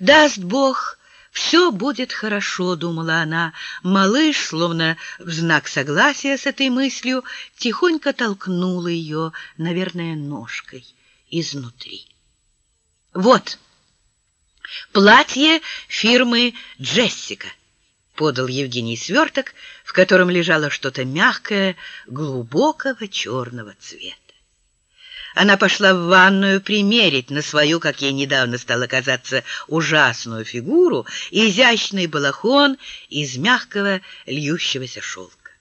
Даст Бог, все будет хорошо, думала она. Малыш, словно в знак согласия с этой мыслью, тихонько толкнула ее, наверное, ножкой изнутри. Вот платье фирмы Джессика подал Евгений сверток, в котором лежало что-то мягкое, глубокого черного цвета. Она пошла в ванную примерить на свою, как ей недавно стало казаться, ужасную фигуру изящный балахон из мягкого льющегося шелка.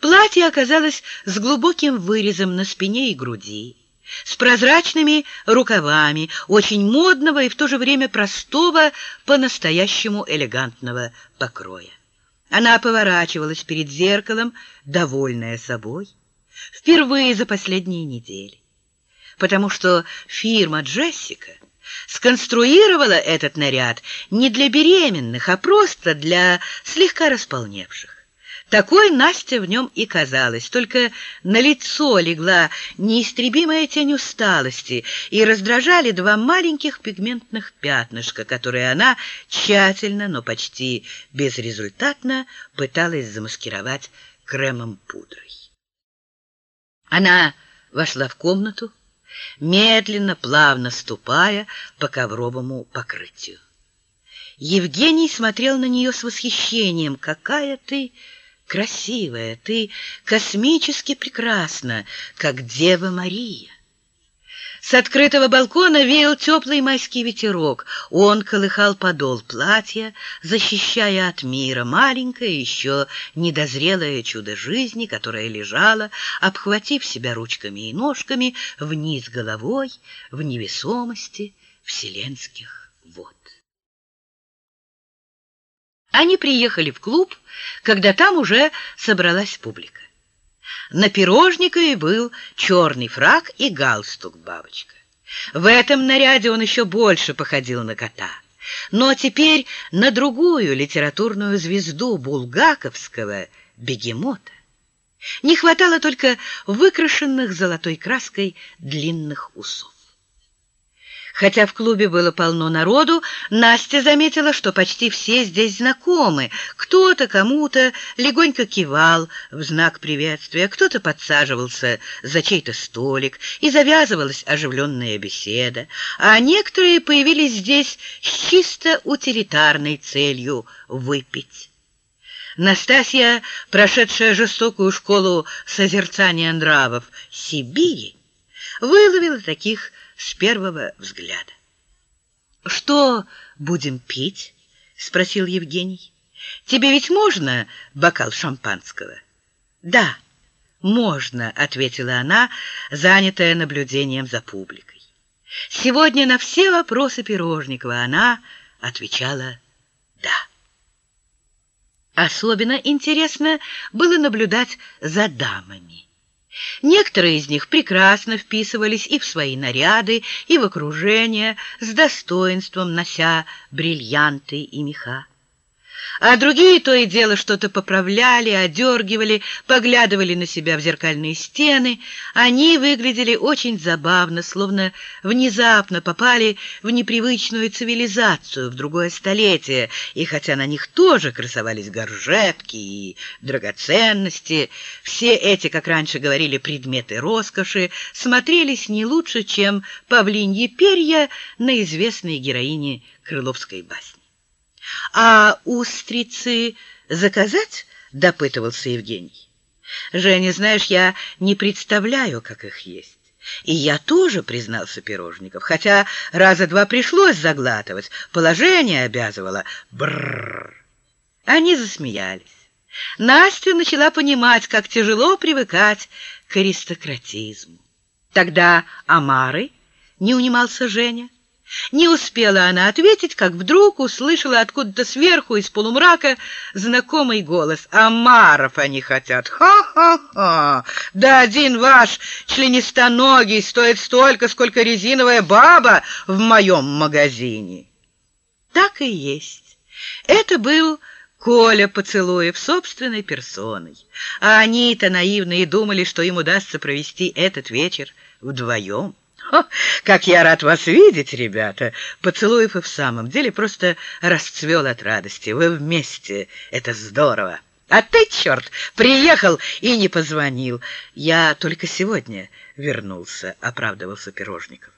Платье оказалось с глубоким вырезом на спине и груди с прозрачными рукавами, очень модного и в то же время простого, по-настоящему элегантного покроя. Она поворачивалась перед зеркалом, довольная собой, впервые за последние недели, потому что фирма «Джессика» сконструировала этот наряд не для беременных, а просто для слегка располневших. Такой Настя в нем и казалась, только на лицо легла неистребимая тень усталости и раздражали два маленьких пигментных пятнышка, которые она тщательно, но почти безрезультатно пыталась замаскировать кремом-пудрой. Она вошла в комнату, медленно, плавно ступая по ковровому покрытию. Евгений смотрел на нее с восхищением. «Какая ты красивая, ты космически прекрасна, как Дева Мария. С открытого балкона веял теплый майский ветерок. Он колыхал подол платья, защищая от мира маленькое, еще недозрелое чудо жизни, которое лежало, обхватив себя ручками и ножками, вниз головой, в невесомости вселенских вод. Они приехали в клуб, когда там уже собралась публика. На пирожникове был черный фрак и галстук-бабочка. В этом наряде он еще больше походил на кота. Но теперь на другую литературную звезду булгаковского бегемота. Не хватало только выкрашенных золотой краской длинных усов. Хотя в клубе было полно народу, Настя заметила, что почти все здесь знакомы. Кто-то кому-то легонько кивал в знак приветствия, кто-то подсаживался за чей-то столик, и завязывалась оживленная беседа, а некоторые появились здесь с чисто утилитарной целью выпить. Настасья, прошедшая жестокую школу созерцания нравов Сибири, выловила таких с первого взгляда. «Что будем пить?» — спросил Евгений. «Тебе ведь можно бокал шампанского?» «Да, можно», — ответила она, занятая наблюдением за публикой. Сегодня на все вопросы Пирожникова она отвечала «да». Особенно интересно было наблюдать за дамами. Некоторые из них прекрасно вписывались и в свои наряды, и в окружение, с достоинством нося бриллианты и меха а другие то и дело что-то поправляли, одергивали, поглядывали на себя в зеркальные стены. Они выглядели очень забавно, словно внезапно попали в непривычную цивилизацию, в другое столетие, и хотя на них тоже красовались горжетки и драгоценности, все эти, как раньше говорили, предметы роскоши смотрелись не лучше, чем павлиньи перья на известной героине Крыловской басни. «А устрицы заказать?» — допытывался Евгений. «Женя, знаешь, я не представляю, как их есть». «И я тоже», — признался Пирожников, хотя раза два пришлось заглатывать, положение обязывало. Бррр. Они засмеялись. Настя начала понимать, как тяжело привыкать к аристократизму. Тогда Амары не унимался Женя. Не успела она ответить, как вдруг услышала откуда-то сверху из полумрака знакомый голос. «Амаров они хотят! Ха-ха-ха! Да один ваш членистоногий стоит столько, сколько резиновая баба в моем магазине!» Так и есть. Это был Коля Поцелуев собственной персоной. А они-то наивные думали, что им удастся провести этот вечер вдвоем. Как я рад вас видеть, ребята! Поцелуев и в самом деле просто расцвел от радости. Вы вместе, это здорово. А ты, черт, приехал и не позвонил. Я только сегодня вернулся, оправдывался Пирожников.